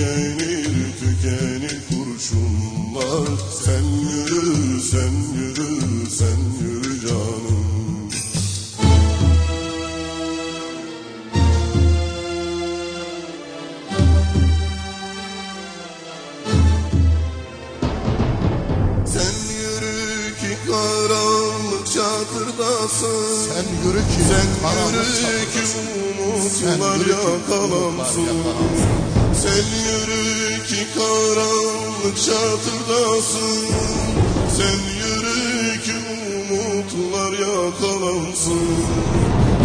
Tükenir, tükenir, kurşunlar. Sen yürü, sen yürü, sen yürü canım. Sen yürü ki karanlık çadırdasın Sen yürü ki Sen yürü ki Sen umutlar yürü ki yakalansın Sen yürü ki karanlık çadırdasın Sen yürü ki umutlar yakalansın.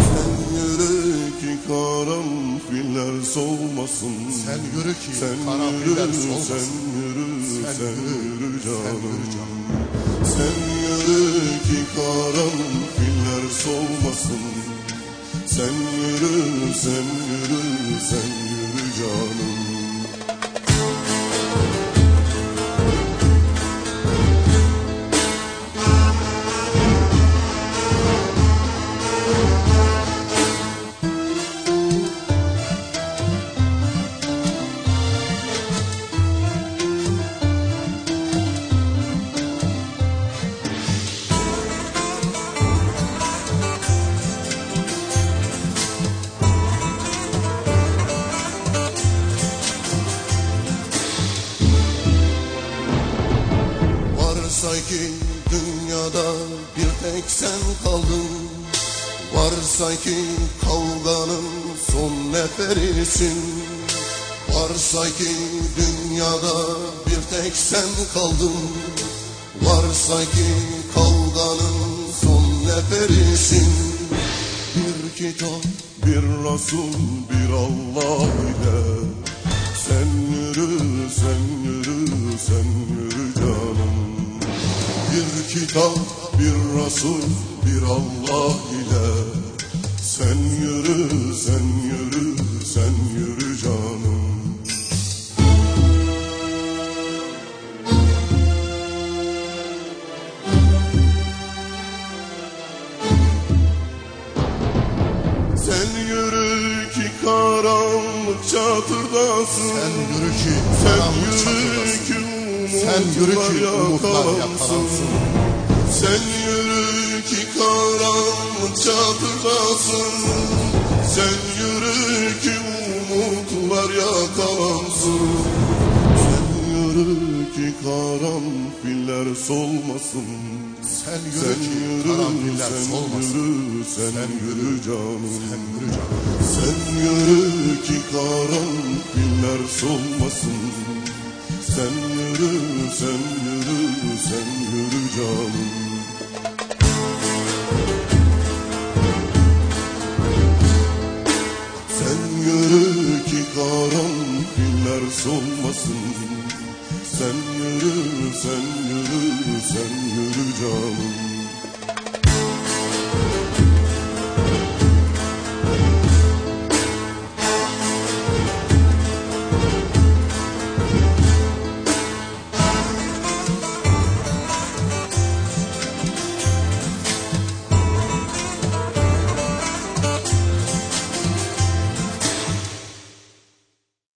Sen yürü ki karanfiller solmasın Sen yürü ki Sen karanfiller yürü, solmasın. sen yürü, Sen sen yürü, yürü canım. Sen yürü ki karanfiller solmasın Sen yürü, sen yürü, sen yürü canım tek sen kaldın Varsa ki kavganın son neferisin. Varsa ki dünyada bir tek sen kaldın. Varsa ki kavganın son neferisin. Bir kitap, bir Resul, bir Allah ile. Sen yürü, sen yürü, sen yürü canım. Bir kitap, Resul, bir Allah ile. Sen yürü, sen yürü, sen yürü canım. Sen yürü ki karanlık çatırdasın. Sen yürü ki Sen karanlık yürü ki Sen yürü ki umutlar yakalansın. Sen yürü ki karanlık çadırdasın Sen yürü ki umutlar yakalansın. Sen yürü ki karanfiller solmasın. Sen yürü Sen ki yürü, karanfiller sen solmasın. yürü, sen yürü canım. Sen yürü canım. sen yürü ki karanfiller solmasın. Sen yürü, sen yürü, sen yürü canım karanfiller solmasın Sen yürü, sen yürü, sen yürü canım